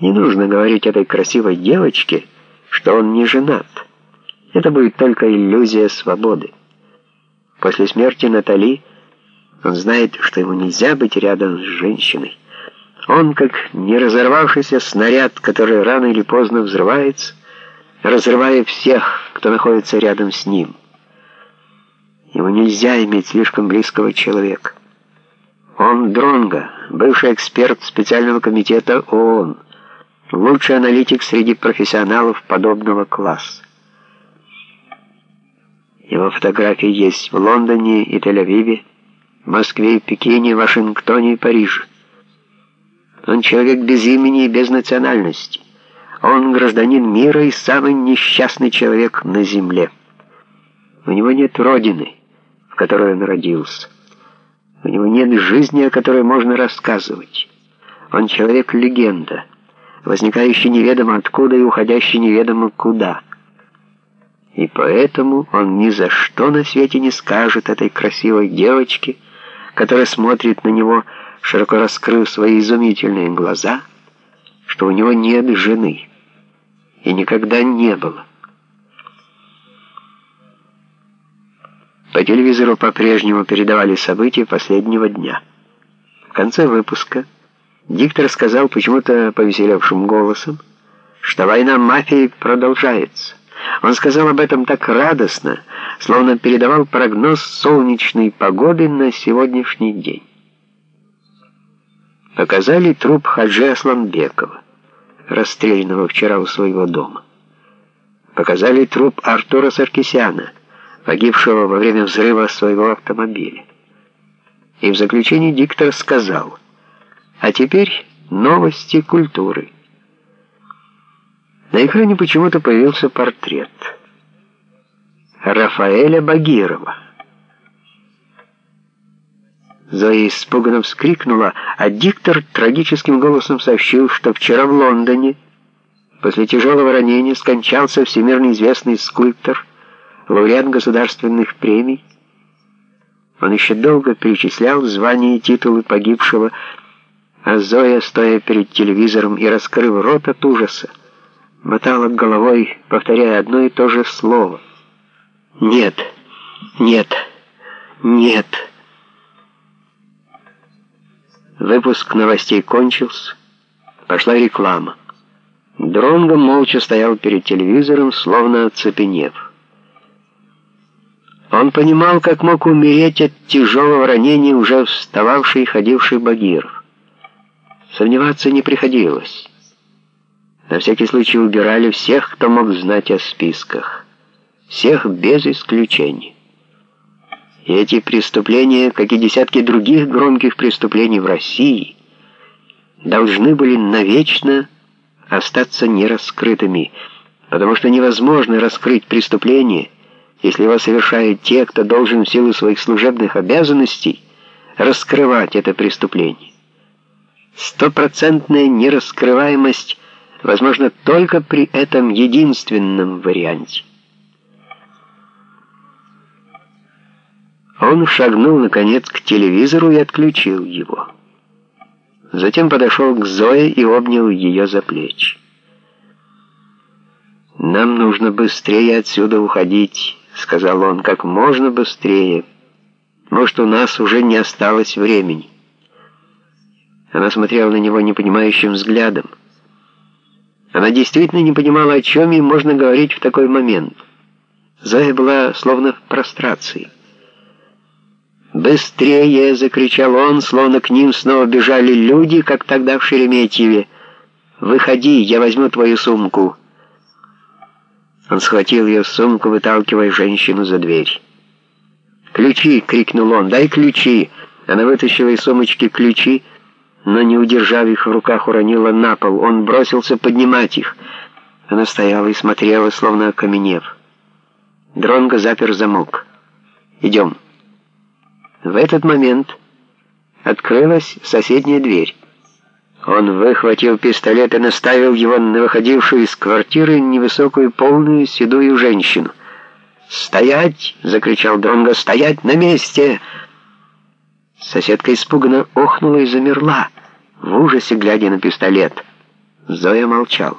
Не нужно говорить этой красивой девочке, что он не женат. Это будет только иллюзия свободы. После смерти Натали он знает, что ему нельзя быть рядом с женщиной. Он, как не разорвавшийся снаряд, который рано или поздно взрывается, разрывая всех, кто находится рядом с ним. Ему нельзя иметь слишком близкого человека. Он Дронга, бывший эксперт специального комитета ООН, лучший аналитик среди профессионалов подобного класса. Его фотографии есть в Лондоне и Тель-Авиве, Москве, Пекине, Вашингтоне и Париже. Он человек без имени и без национальности. Он гражданин мира и самый несчастный человек на земле. У него нет родины, в которой он родился. У него нет жизни, о которой можно рассказывать. Он человек-легенда, возникающий неведомо откуда и уходящий неведомо куда. И поэтому он ни за что на свете не скажет этой красивой девочке, которая смотрит на него, широко раскрыв свои изумительные глаза, что у него нет жены и никогда не было. По телевизору по-прежнему передавали события последнего дня. В конце выпуска диктор сказал почему-то повеселевшим голосом, что война мафии продолжается. Он сказал об этом так радостно, словно передавал прогноз солнечной погоды на сегодняшний день. Показали труп Хаджи Асламбекова, расстрелянного вчера у своего дома. Показали труп Артура Саркисяна, погибшего во время взрыва своего автомобиля. И в заключении диктор сказал, «А теперь новости культуры». На экране почему-то появился портрет Рафаэля Багирова. Зоя испуганно вскрикнула, а диктор трагическим голосом сообщил, что вчера в Лондоне после тяжелого ранения скончался всемирно известный скульптор, лауреат государственных премий. Он еще долго перечислял звания и титулы погибшего, а Зоя, стоя перед телевизором и раскрыв рот от ужаса, мотала головой, повторяя одно и то же слово. «Нет, нет, нет». Выпуск новостей кончился, пошла реклама. Дронго молча стоял перед телевизором, словно оцепенев. Он понимал, как мог умереть от тяжелого ранения уже встававший и ходивший Багиров. Сомневаться не приходилось. На всякий случай убирали всех, кто мог знать о списках. Всех без исключения. И эти преступления, как и десятки других громких преступлений в России, должны были навечно остаться нераскрытыми, потому что невозможно раскрыть преступление, если его совершают те, кто должен в силу своих служебных обязанностей раскрывать это преступление. Стопроцентная нераскрываемость возможно только при этом единственном варианте. Он шагнул, наконец, к телевизору и отключил его. Затем подошел к Зое и обнял ее за плечи. «Нам нужно быстрее отсюда уходить», — сказал он, — «как можно быстрее. Может, у нас уже не осталось времени». Она смотрела на него непонимающим взглядом. Она действительно не понимала, о чем ей можно говорить в такой момент. Зоя была словно в прострации. «Быстрее!» — закричал он, словно к ним снова бежали люди, как тогда в Шереметьеве. «Выходи, я возьму твою сумку». Он схватил ее сумку, выталкивая женщину за дверь. «Ключи!» — крикнул он. «Дай ключи!» Она вытащила из сумочки ключи, но, не удержав их в руках, уронила на пол. Он бросился поднимать их. Она стояла и смотрела, словно окаменев. Дронго запер замок. «Идем». В этот момент открылась соседняя дверь. Он выхватил пистолет и наставил его на выходившую из квартиры невысокую, полную, седую женщину. «Стоять!» — закричал Дронго. «Стоять на месте!» Соседка испуганно охнула и замерла в ужасе глядя на пистолет. Зоя молчал.